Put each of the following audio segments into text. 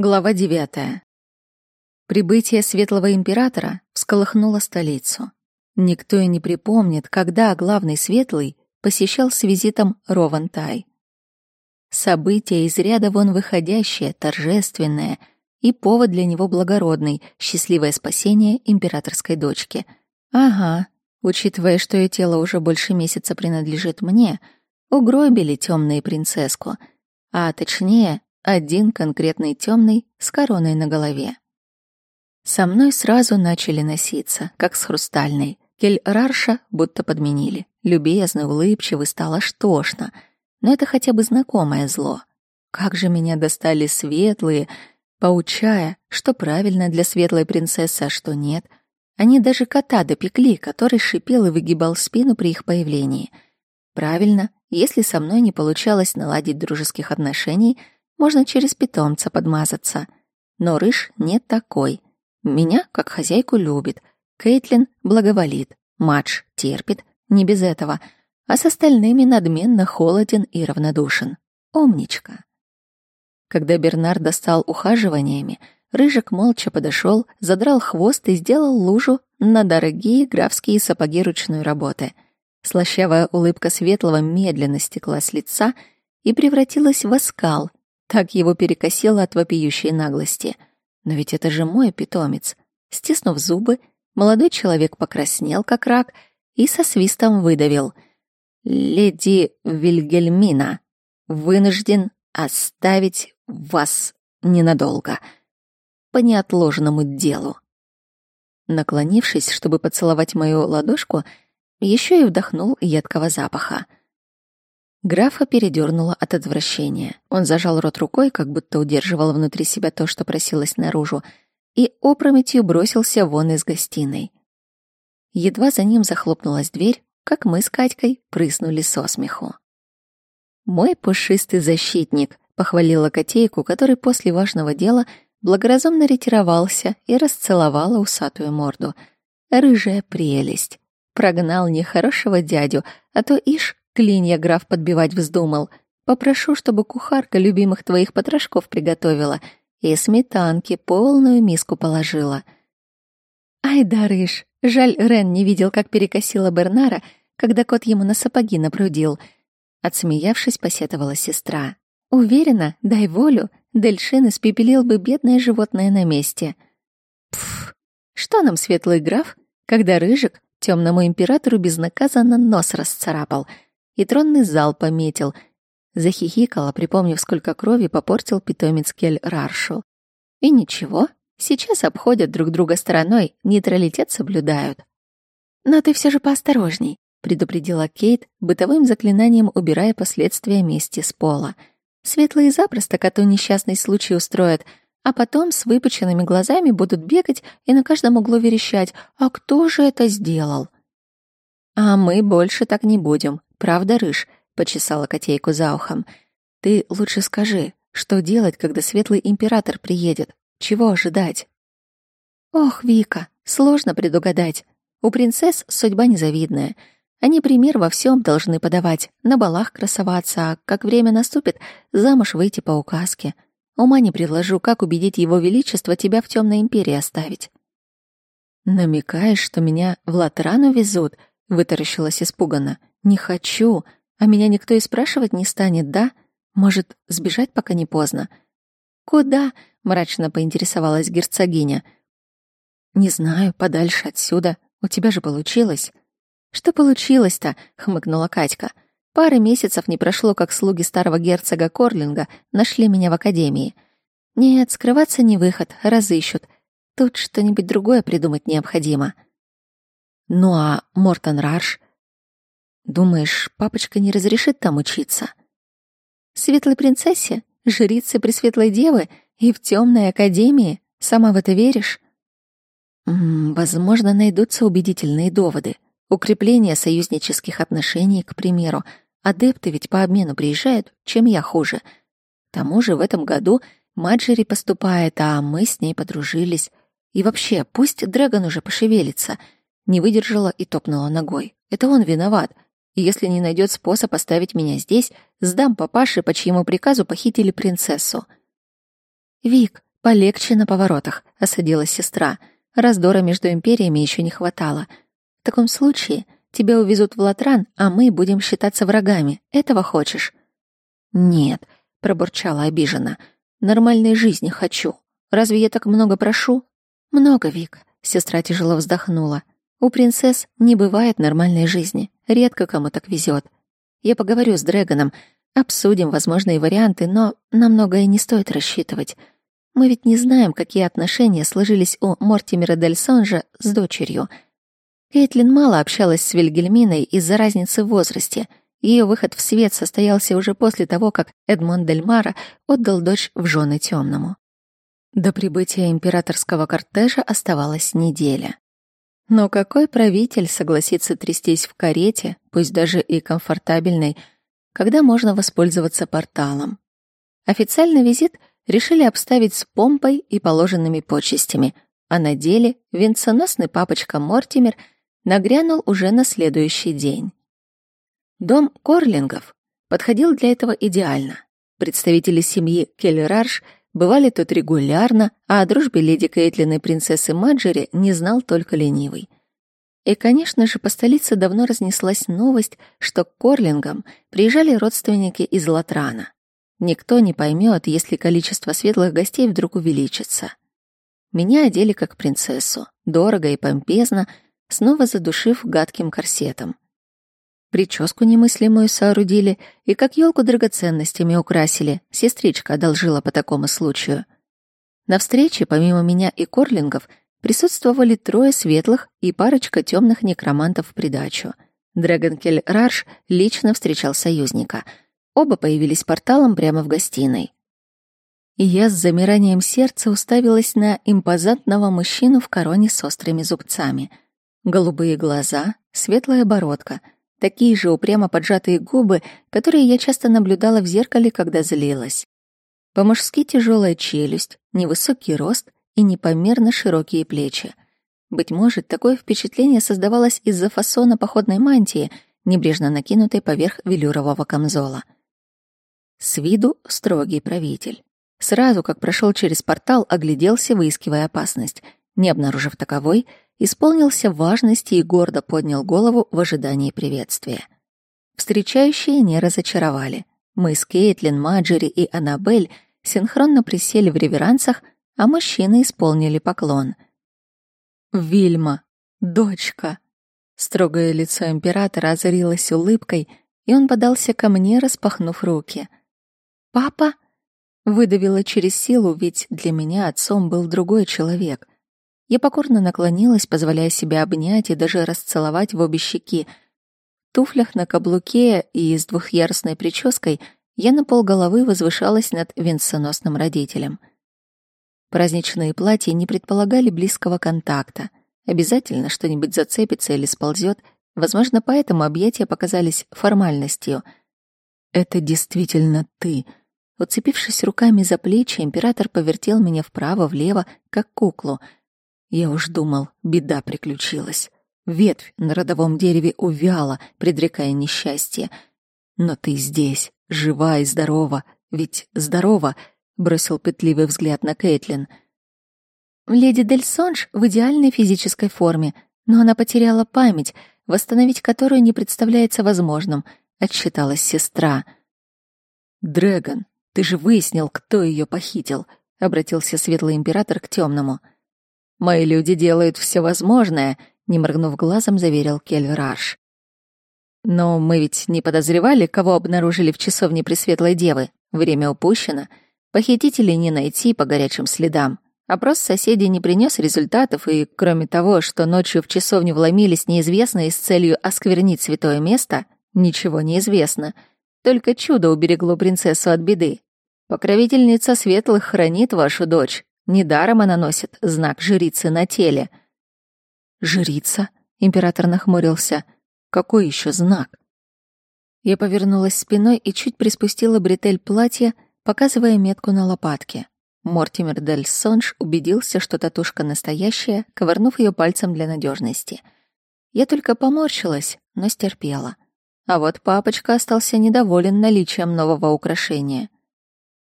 Глава девятая. Прибытие Светлого Императора всколыхнуло столицу. Никто и не припомнит, когда главный Светлый посещал с визитом Ровантай. Событие из ряда вон выходящее, торжественное, и повод для него благородный — счастливое спасение императорской дочки. Ага, учитывая, что ее тело уже больше месяца принадлежит мне, угробили темные принцесску, а точнее один конкретный темный с короной на голове. Со мной сразу начали носиться, как с хрустальной. Кель Рарша будто подменили. Любезный, улыбчивый, стало штошно. Но это хотя бы знакомое зло. Как же меня достали светлые, поучая, что правильно для светлой принцессы, а что нет. Они даже кота допекли, который шипел и выгибал спину при их появлении. Правильно, если со мной не получалось наладить дружеских отношений — можно через питомца подмазаться. Но Рыж не такой. Меня, как хозяйку, любит. Кейтлин благоволит. Мадж терпит. Не без этого. А с остальными надменно холоден и равнодушен. Умничка. Когда Бернард достал ухаживаниями, Рыжик молча подошел, задрал хвост и сделал лужу на дорогие графские сапоги ручной работы. Слащавая улыбка Светлого медленно стекла с лица и превратилась в оскал, так его перекосило от вопиющей наглости. Но ведь это же мой питомец. Стиснув зубы, молодой человек покраснел, как рак, и со свистом выдавил. «Леди Вильгельмина, вынужден оставить вас ненадолго. По неотложному делу». Наклонившись, чтобы поцеловать мою ладошку, еще и вдохнул едкого запаха — Графа передернуло от отвращения. Он зажал рот рукой, как будто удерживал внутри себя то, что просилось наружу, и опрометью бросился вон из гостиной. Едва за ним захлопнулась дверь, как мы с Катькой прыснули со смеху. «Мой пушистый защитник», — похвалила котейку, который после важного дела благоразумно ретировался и расцеловала усатую морду. «Рыжая прелесть! Прогнал нехорошего дядю, а то ишь Клинья граф подбивать вздумал. Попрошу, чтобы кухарка любимых твоих потрошков приготовила и сметанки полную миску положила. Ай да, рыж, жаль, Рен не видел, как перекосила Бернара, когда кот ему на сапоги напрудил. Отсмеявшись, посетовала сестра. Уверена, дай волю, Дельшин испепелил бы бедное животное на месте. Пф, что нам светлый граф, когда Рыжик темному императору безнаказанно нос расцарапал — и тронный зал пометил. Захихикала, припомнив, сколько крови попортил питомец Кель Раршу. И ничего, сейчас обходят друг друга стороной, нейтралитет соблюдают. «Но ты все же поосторожней», — предупредила Кейт, бытовым заклинанием убирая последствия мести с пола. «Светлые запросто коту несчастный случай устроят, а потом с выпученными глазами будут бегать и на каждом углу верещать «А кто же это сделал?» «А мы больше так не будем», Правда, Рыж?» — почесала котейку за ухом. «Ты лучше скажи, что делать, когда светлый император приедет? Чего ожидать?» «Ох, Вика, сложно предугадать. У принцесс судьба незавидная. Они пример во всем должны подавать, на балах красоваться, а как время наступит, замуж выйти по указке. Ума не предложу, как убедить его величество тебя в темной империи оставить». «Намекаешь, что меня в Латрану везут?» — вытаращилась испуганно. Не хочу, а меня никто и спрашивать не станет, да? Может, сбежать, пока не поздно? Куда? мрачно поинтересовалась герцогиня. Не знаю, подальше отсюда. У тебя же получилось. Что получилось-то? хмыкнула Катька. Пары месяцев не прошло, как слуги старого герцога Корлинга нашли меня в академии. Нет, скрываться не выход, разыщут. Тут что-нибудь другое придумать необходимо. Ну а Мортон Рарш? Думаешь, папочка не разрешит там учиться? Светлой принцессе, жрице Пресветлой Девы и в темной академии? Сама в это веришь? М -м, возможно, найдутся убедительные доводы. Укрепление союзнических отношений, к примеру. Адепты ведь по обмену приезжают, чем я хуже. К тому же в этом году Маджери поступает, а мы с ней подружились. И вообще, пусть Дрэгон уже пошевелится. Не выдержала и топнула ногой. Это он виноват — и если не найдет способ оставить меня здесь, сдам папаше, по чьему приказу похитили принцессу. «Вик, полегче на поворотах», — осадила сестра. «Раздора между империями еще не хватало. В таком случае тебя увезут в Латран, а мы будем считаться врагами. Этого хочешь?» «Нет», — пробурчала обиженно. «Нормальной жизни хочу. Разве я так много прошу?» «Много, Вик», — сестра тяжело вздохнула. «У принцесс не бывает нормальной жизни. Редко кому так везет. Я поговорю с Дрэгоном, обсудим возможные варианты, но на многое не стоит рассчитывать. Мы ведь не знаем, какие отношения сложились у Мортимера Дель Сонжа с дочерью. Кейтлин мало общалась с Вильгельминой из-за разницы в возрасте. Ее выход в свет состоялся уже после того, как Эдмон Дель Мара отдал дочь в жены темному. До прибытия императорского кортежа оставалась неделя. Но какой правитель согласится трястись в карете, пусть даже и комфортабельной, когда можно воспользоваться порталом? Официальный визит решили обставить с помпой и положенными почестями, а на деле венценосный папочка Мортимер нагрянул уже на следующий день. Дом Корлингов подходил для этого идеально. Представители семьи Келлерарш — Бывали тут регулярно, а о дружбе леди Кейтлин и принцессы Маджери не знал только ленивый. И, конечно же, по столице давно разнеслась новость, что к Корлингам приезжали родственники из Латрана. Никто не поймет, если количество светлых гостей вдруг увеличится. Меня одели как принцессу, дорого и помпезно, снова задушив гадким корсетом. Прическу немыслимую соорудили и как елку драгоценностями украсили. Сестричка одолжила по такому случаю. На встрече, помимо меня и Корлингов, присутствовали трое светлых и парочка темных некромантов в придачу. Дрэгонкель Рарш лично встречал союзника. Оба появились порталом прямо в гостиной. И я с замиранием сердца уставилась на импозантного мужчину в короне с острыми зубцами. Голубые глаза, светлая бородка — Такие же упрямо поджатые губы, которые я часто наблюдала в зеркале, когда злилась. По-мужски тяжелая челюсть, невысокий рост и непомерно широкие плечи. Быть может, такое впечатление создавалось из-за фасона походной мантии, небрежно накинутой поверх велюрового камзола. С виду строгий правитель. Сразу, как прошел через портал, огляделся, выискивая опасность. Не обнаружив таковой, исполнился важности и гордо поднял голову в ожидании приветствия. Встречающие не разочаровали. Мы с Кейтлин, Маджери и Аннабель синхронно присели в реверансах, а мужчины исполнили поклон. «Вильма, дочка!» Строгое лицо императора озарилось улыбкой, и он подался ко мне, распахнув руки. «Папа?» Выдавила через силу, ведь для меня отцом был другой человек — я покорно наклонилась, позволяя себе обнять и даже расцеловать в обе щеки. В туфлях на каблуке и с двухъярусной прической я на полголовы возвышалась над венценосным родителем. Праздничные платья не предполагали близкого контакта. Обязательно что-нибудь зацепится или сползет. Возможно, поэтому объятия показались формальностью. «Это действительно ты», Уцепившись руками за плечи, император повертел меня вправо-влево, как куклу — я уж думал, беда приключилась. Ветвь на родовом дереве увяла, предрекая несчастье. Но ты здесь, жива и здорова. Ведь здорова, бросил пытливый взгляд на Кейтлин. Леди Дель Сонж в идеальной физической форме, но она потеряла память, восстановить которую не представляется возможным, отсчиталась сестра. Дрэгон, ты же выяснил, кто ее похитил, обратился светлый император к темному. — Мои люди делают все возможное, не моргнув глазом, заверил Кельраш. Но мы ведь не подозревали, кого обнаружили в часовне Пресветлой Девы. Время упущено. Похитителей не найти по горячим следам. Опрос соседей не принес результатов, и кроме того, что ночью в часовню вломились неизвестные с целью осквернить святое место, ничего не известно. Только чудо уберегло принцессу от беды. Покровительница светлых хранит вашу дочь, Недаром она носит знак жрицы на теле. Жрица? Император нахмурился. Какой еще знак? Я повернулась спиной и чуть приспустила бретель платья, показывая метку на лопатке. Мортимер Дель Сонж убедился, что татушка настоящая, ковырнув ее пальцем для надежности. Я только поморщилась, но стерпела. А вот папочка остался недоволен наличием нового украшения.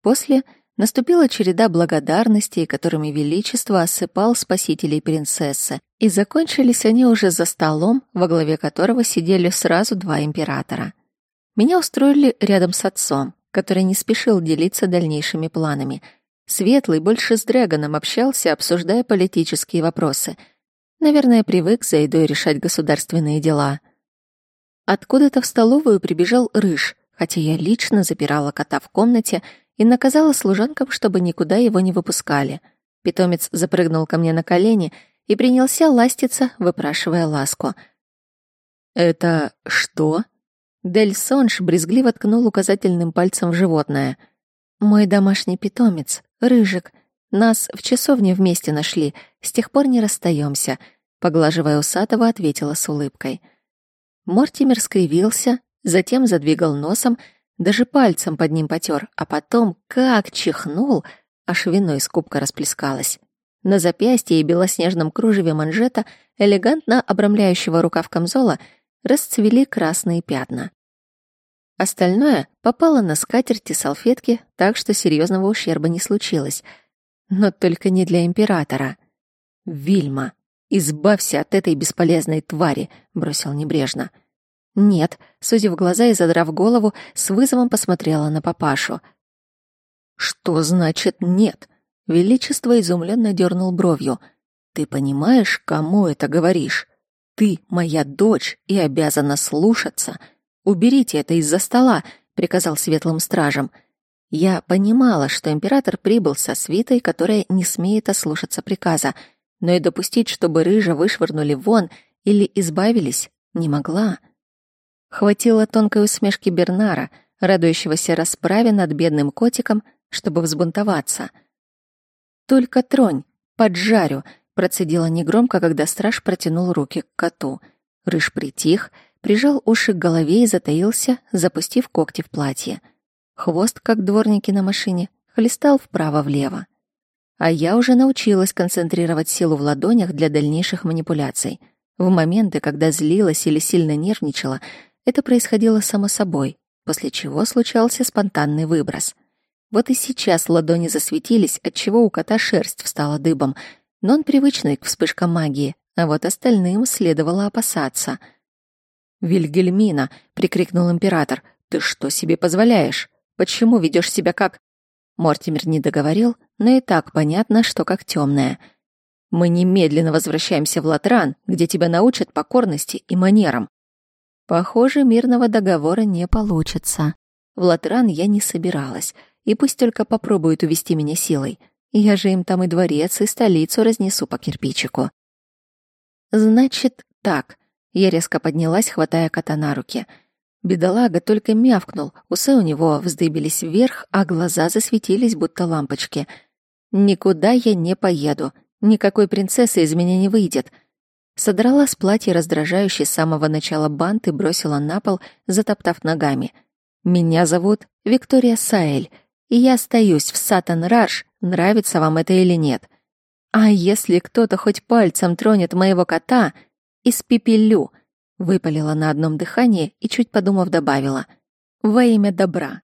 После Наступила череда благодарностей, которыми Величество осыпал спасителей принцессы, и закончились они уже за столом, во главе которого сидели сразу два императора. Меня устроили рядом с отцом, который не спешил делиться дальнейшими планами. Светлый больше с Дрэгоном общался, обсуждая политические вопросы. Наверное, привык за едой решать государственные дела. Откуда-то в столовую прибежал Рыж, хотя я лично запирала кота в комнате — и наказала служанкам, чтобы никуда его не выпускали. Питомец запрыгнул ко мне на колени и принялся ластиться, выпрашивая ласку. «Это что?» Дель Сонж брезгливо ткнул указательным пальцем в животное. «Мой домашний питомец, Рыжик. Нас в часовне вместе нашли, с тех пор не расстаемся», поглаживая усатого, ответила с улыбкой. Мортимер скривился, затем задвигал носом даже пальцем под ним потер, а потом как чихнул, аж вино из кубка расплескалось. На запястье и белоснежном кружеве манжета, элегантно обрамляющего рукав камзола, расцвели красные пятна. Остальное попало на скатерть и салфетки, так что серьезного ущерба не случилось. Но только не для императора. «Вильма, избавься от этой бесполезной твари», — бросил небрежно. — «Нет», — сузив глаза и задрав голову, с вызовом посмотрела на папашу. «Что значит «нет»?» Величество изумленно дернул бровью. «Ты понимаешь, кому это говоришь? Ты моя дочь и обязана слушаться. Уберите это из-за стола», — приказал светлым стражам. Я понимала, что император прибыл со свитой, которая не смеет ослушаться приказа, но и допустить, чтобы рыжа вышвырнули вон или избавились, не могла. Хватило тонкой усмешки Бернара, радующегося расправе над бедным котиком, чтобы взбунтоваться. «Только тронь, поджарю», — процедила негромко, когда страж протянул руки к коту. Рыж притих, прижал уши к голове и затаился, запустив когти в платье. Хвост, как дворники на машине, хлестал вправо-влево. А я уже научилась концентрировать силу в ладонях для дальнейших манипуляций. В моменты, когда злилась или сильно нервничала, это происходило само собой, после чего случался спонтанный выброс. Вот и сейчас ладони засветились, отчего у кота шерсть встала дыбом, но он привычный к вспышкам магии, а вот остальным следовало опасаться. «Вильгельмина!» — прикрикнул император. «Ты что себе позволяешь? Почему ведешь себя как...» Мортимер не договорил, но и так понятно, что как темная. «Мы немедленно возвращаемся в Латран, где тебя научат покорности и манерам. Похоже, мирного договора не получится. В Латран я не собиралась, и пусть только попробуют увести меня силой. Я же им там и дворец, и столицу разнесу по кирпичику. Значит, так. Я резко поднялась, хватая кота на руки. Бедолага только мявкнул, усы у него вздыбились вверх, а глаза засветились, будто лампочки. Никуда я не поеду. Никакой принцессы из меня не выйдет — Содрала с платья раздражающий с самого начала бант и бросила на пол, затоптав ногами. «Меня зовут Виктория Саэль, и я остаюсь в Сатан-Раш, нравится вам это или нет. А если кто-то хоть пальцем тронет моего кота, испепелю!» Выпалила на одном дыхании и, чуть подумав, добавила. «Во имя добра».